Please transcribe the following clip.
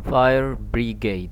fire brigade.